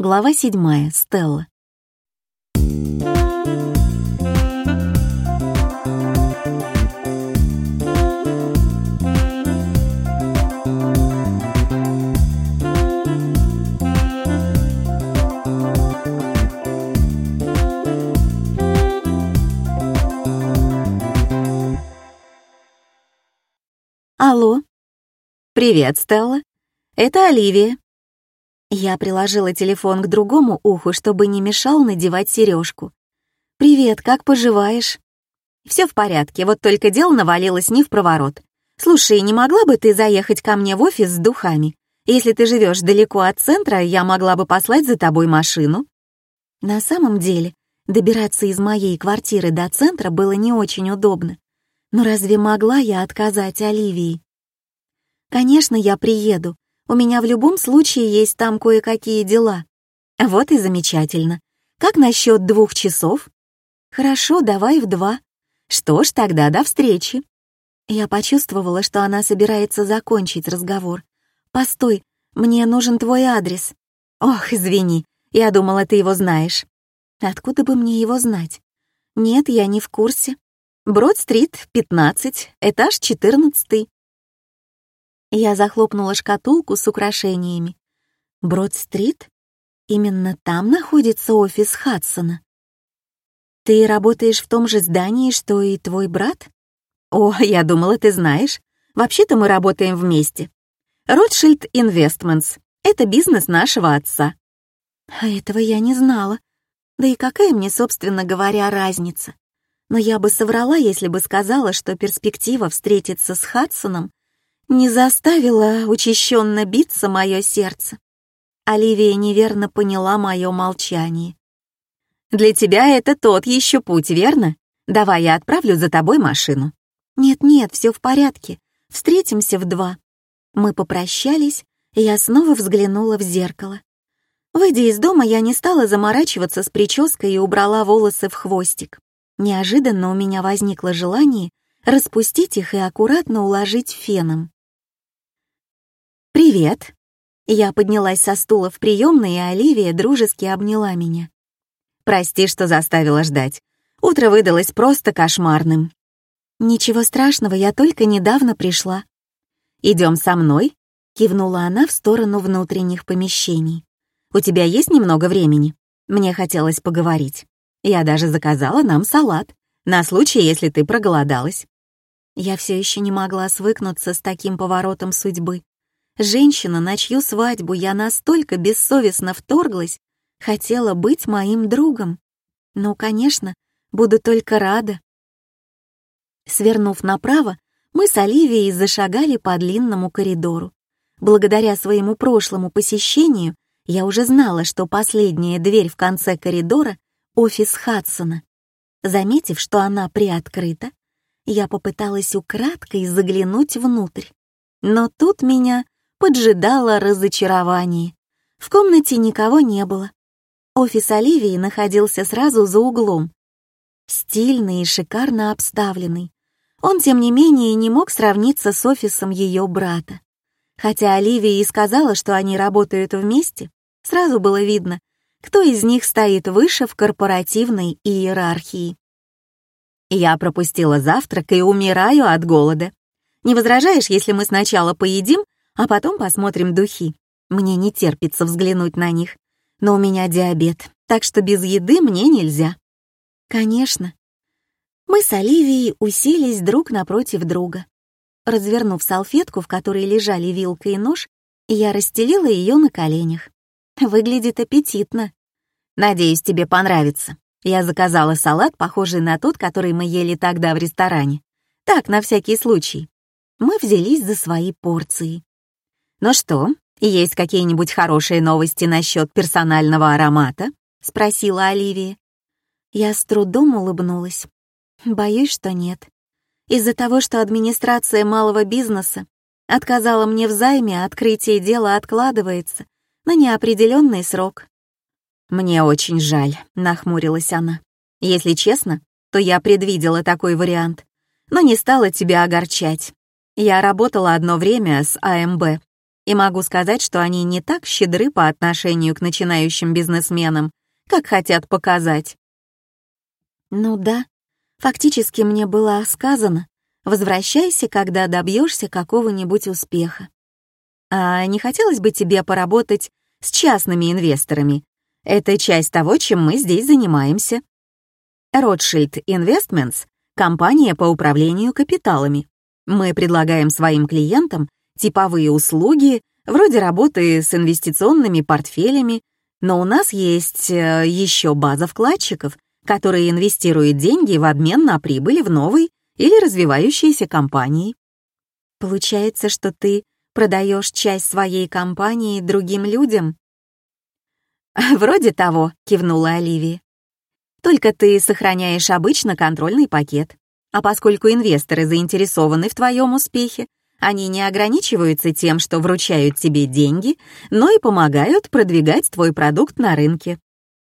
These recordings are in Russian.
Глава седьмая. Стелла. Алло. Привет, Стелла. Это Оливия. Я приложила телефон к другому уху, чтобы не мешал надевать сережку. «Привет, как поживаешь?» «Все в порядке, вот только дело навалилось не в проворот. Слушай, не могла бы ты заехать ко мне в офис с духами? Если ты живешь далеко от центра, я могла бы послать за тобой машину». На самом деле, добираться из моей квартиры до центра было не очень удобно. Но разве могла я отказать Оливии? Конечно, я приеду. У меня в любом случае есть там кое-какие дела. Вот и замечательно. Как насчет двух часов? Хорошо, давай в два. Что ж, тогда до встречи. Я почувствовала, что она собирается закончить разговор. Постой, мне нужен твой адрес. Ох, извини, я думала, ты его знаешь. Откуда бы мне его знать? Нет, я не в курсе. Брод-стрит, 15, этаж 14. Я захлопнула шкатулку с украшениями. Брод-стрит? Именно там находится офис Хадсона. Ты работаешь в том же здании, что и твой брат? О, я думала, ты знаешь. Вообще-то мы работаем вместе. Ротшильд Инвестментс — это бизнес нашего отца. А этого я не знала. Да и какая мне, собственно говоря, разница? но я бы соврала, если бы сказала, что перспектива встретиться с Хадсоном не заставила учащенно биться мое сердце. Оливия неверно поняла мое молчание. «Для тебя это тот еще путь, верно? Давай я отправлю за тобой машину». «Нет-нет, все в порядке. Встретимся в два». Мы попрощались, и я снова взглянула в зеркало. Выйдя из дома, я не стала заморачиваться с прической и убрала волосы в хвостик. Неожиданно у меня возникло желание распустить их и аккуратно уложить феном. «Привет!» Я поднялась со стула в приемной, и Оливия дружески обняла меня. «Прости, что заставила ждать. Утро выдалось просто кошмарным». «Ничего страшного, я только недавно пришла». «Идем со мной?» — кивнула она в сторону внутренних помещений. «У тебя есть немного времени? Мне хотелось поговорить». Я даже заказала нам салат, на случай, если ты проголодалась. Я все еще не могла свыкнуться с таким поворотом судьбы. Женщина, на чью свадьбу я настолько бессовестно вторглась, хотела быть моим другом. Ну, конечно, буду только рада. Свернув направо, мы с Оливией зашагали по длинному коридору. Благодаря своему прошлому посещению я уже знала, что последняя дверь в конце коридора офис Хадсона. Заметив, что она приоткрыта, я попыталась украдкой заглянуть внутрь. Но тут меня поджидало разочарование. В комнате никого не было. Офис Оливии находился сразу за углом. Стильный и шикарно обставленный. Он, тем не менее, не мог сравниться с офисом ее брата. Хотя Оливия и сказала, что они работают вместе, сразу было видно, кто из них стоит выше в корпоративной иерархии. Я пропустила завтрак и умираю от голода. Не возражаешь, если мы сначала поедим, а потом посмотрим духи? Мне не терпится взглянуть на них. Но у меня диабет, так что без еды мне нельзя. Конечно. Мы с Оливией уселись друг напротив друга. Развернув салфетку, в которой лежали вилка и нож, я расстелила ее на коленях. Выглядит аппетитно. Надеюсь, тебе понравится. Я заказала салат, похожий на тот, который мы ели тогда в ресторане. Так, на всякий случай. Мы взялись за свои порции. Ну что, есть какие-нибудь хорошие новости насчет персонального аромата? Спросила Оливия. Я с трудом улыбнулась. Боюсь, что нет. Из-за того, что администрация малого бизнеса отказала мне в займе, открытие дела откладывается — на неопределенный срок. «Мне очень жаль», — нахмурилась она. «Если честно, то я предвидела такой вариант, но не стала тебя огорчать. Я работала одно время с АМБ, И могу сказать, что они не так щедры по отношению к начинающим бизнесменам, как хотят показать. Ну да, фактически мне было сказано, возвращайся, когда добьешься какого-нибудь успеха. А не хотелось бы тебе поработать с частными инвесторами? Это часть того, чем мы здесь занимаемся. Rothschild Investments — компания по управлению капиталами. Мы предлагаем своим клиентам типовые услуги, вроде работы с инвестиционными портфелями, но у нас есть э, еще база вкладчиков, которые инвестируют деньги в обмен на прибыль в новой или развивающейся компании. Получается, что ты продаешь часть своей компании другим людям? Вроде того, кивнула Оливия. Только ты сохраняешь обычно контрольный пакет. А поскольку инвесторы заинтересованы в твоем успехе, они не ограничиваются тем, что вручают тебе деньги, но и помогают продвигать твой продукт на рынке.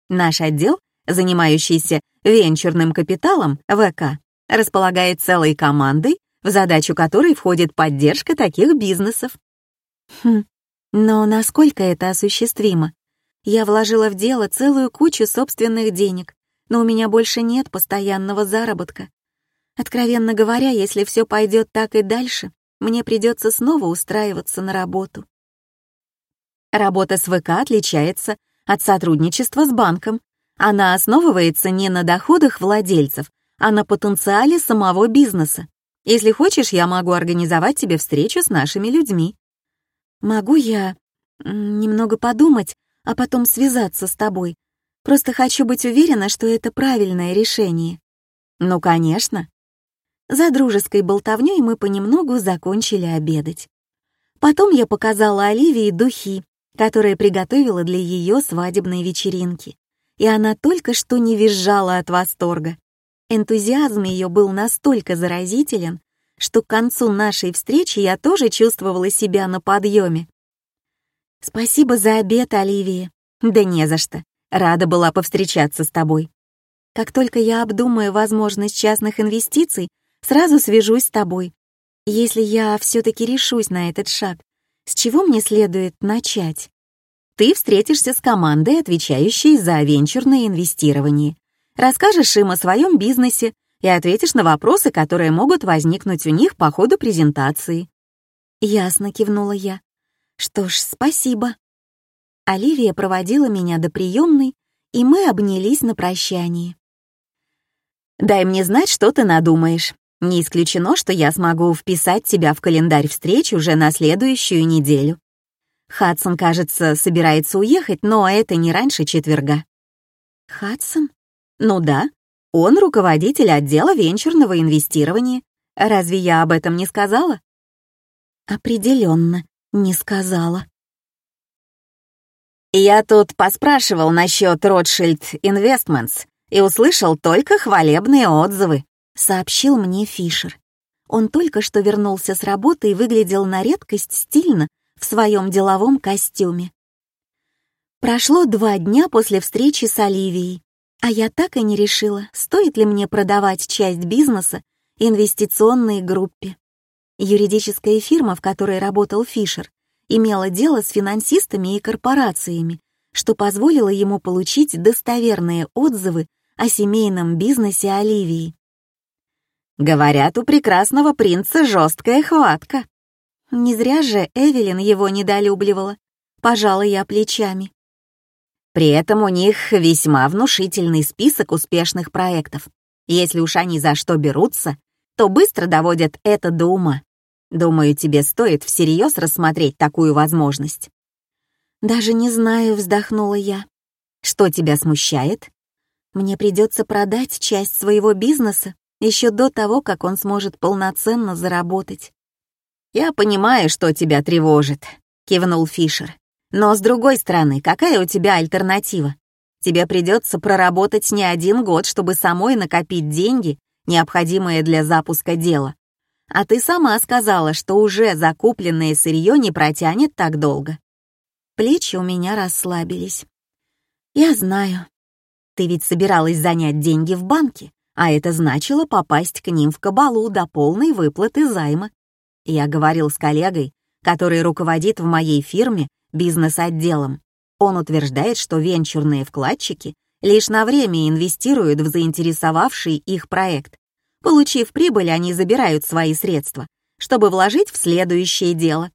Наш отдел, занимающийся венчурным капиталом, ВК, располагает целой командой, в задачу которой входит поддержка таких бизнесов. Хм, но насколько это осуществимо? Я вложила в дело целую кучу собственных денег, но у меня больше нет постоянного заработка. Откровенно говоря, если все пойдет так и дальше, мне придется снова устраиваться на работу. Работа с ВК отличается от сотрудничества с банком. Она основывается не на доходах владельцев, а на потенциале самого бизнеса. Если хочешь, я могу организовать тебе встречу с нашими людьми. Могу я немного подумать, а потом связаться с тобой. Просто хочу быть уверена, что это правильное решение. Ну, конечно. За дружеской болтовней мы понемногу закончили обедать. Потом я показала Оливии духи, которые приготовила для ее свадебной вечеринки. И она только что не визжала от восторга. Энтузиазм ее был настолько заразителен, что к концу нашей встречи я тоже чувствовала себя на подъеме. «Спасибо за обед, Оливия». «Да не за что. Рада была повстречаться с тобой. Как только я обдумаю возможность частных инвестиций, сразу свяжусь с тобой. Если я все-таки решусь на этот шаг, с чего мне следует начать? Ты встретишься с командой, отвечающей за венчурное инвестирование. Расскажешь им о своем бизнесе и ответишь на вопросы, которые могут возникнуть у них по ходу презентации. Ясно, кивнула я. Что ж, спасибо. Оливия проводила меня до приемной, и мы обнялись на прощании. «Дай мне знать, что ты надумаешь. Не исключено, что я смогу вписать тебя в календарь встреч уже на следующую неделю. Хадсон, кажется, собирается уехать, но это не раньше четверга». «Хадсон?» «Ну да, он руководитель отдела венчурного инвестирования. Разве я об этом не сказала?» «Определенно, не сказала». «Я тут поспрашивал насчет Rothschild Investments и услышал только хвалебные отзывы», — сообщил мне Фишер. Он только что вернулся с работы и выглядел на редкость стильно в своем деловом костюме. Прошло два дня после встречи с Оливией, а я так и не решила, стоит ли мне продавать часть бизнеса инвестиционной группе. Юридическая фирма, в которой работал Фишер, имела дело с финансистами и корпорациями, что позволило ему получить достоверные отзывы о семейном бизнесе Оливии. Говорят, у прекрасного принца жесткая хватка. Не зря же Эвелин его недолюбливала. Пожала я плечами. При этом у них весьма внушительный список успешных проектов. Если уж они за что берутся, то быстро доводят это до ума. Думаю, тебе стоит всерьез рассмотреть такую возможность. Даже не знаю, вздохнула я. Что тебя смущает? Мне придется продать часть своего бизнеса еще до того, как он сможет полноценно заработать. «Я понимаю, что тебя тревожит», — кивнул Фишер. «Но с другой стороны, какая у тебя альтернатива? Тебе придется проработать не один год, чтобы самой накопить деньги, необходимые для запуска дела. А ты сама сказала, что уже закупленное сырье не протянет так долго. Плечи у меня расслабились. Я знаю. Ты ведь собиралась занять деньги в банке, а это значило попасть к ним в кабалу до полной выплаты займа. Я говорил с коллегой, который руководит в моей фирме бизнес-отделом. Он утверждает, что венчурные вкладчики лишь на время инвестируют в заинтересовавший их проект. Получив прибыль, они забирают свои средства, чтобы вложить в следующее дело.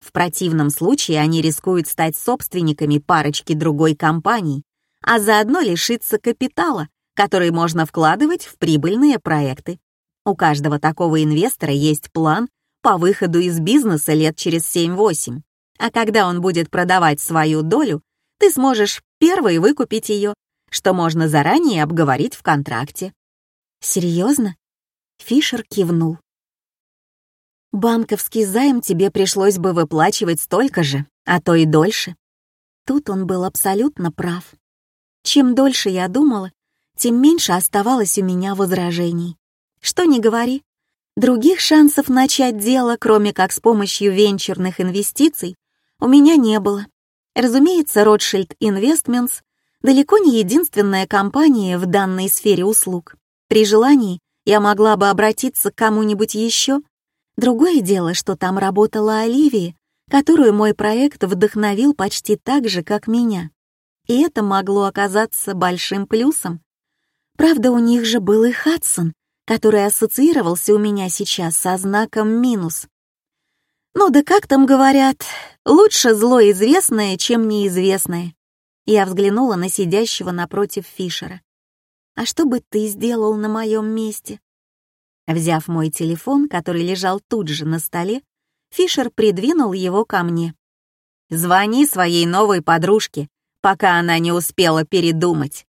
В противном случае они рискуют стать собственниками парочки другой компаний, а заодно лишиться капитала, который можно вкладывать в прибыльные проекты. У каждого такого инвестора есть план по выходу из бизнеса лет через 7-8. А когда он будет продавать свою долю, ты сможешь первый выкупить ее, что можно заранее обговорить в контракте. Серьезно? Фишер кивнул. Банковский займ тебе пришлось бы выплачивать столько же, а то и дольше. Тут он был абсолютно прав. Чем дольше я думала, тем меньше оставалось у меня возражений. Что ни говори, других шансов начать дело, кроме как с помощью венчурных инвестиций, у меня не было. Разумеется, Rothschild Investments далеко не единственная компания в данной сфере услуг. При желании я могла бы обратиться к кому-нибудь еще. Другое дело, что там работала Оливия, которую мой проект вдохновил почти так же, как меня. И это могло оказаться большим плюсом. Правда, у них же был и Хадсон, который ассоциировался у меня сейчас со знаком минус. Ну да как там говорят, лучше зло известное, чем неизвестное. Я взглянула на сидящего напротив Фишера. «А что бы ты сделал на моем месте?» Взяв мой телефон, который лежал тут же на столе, Фишер придвинул его ко мне. «Звони своей новой подружке, пока она не успела передумать».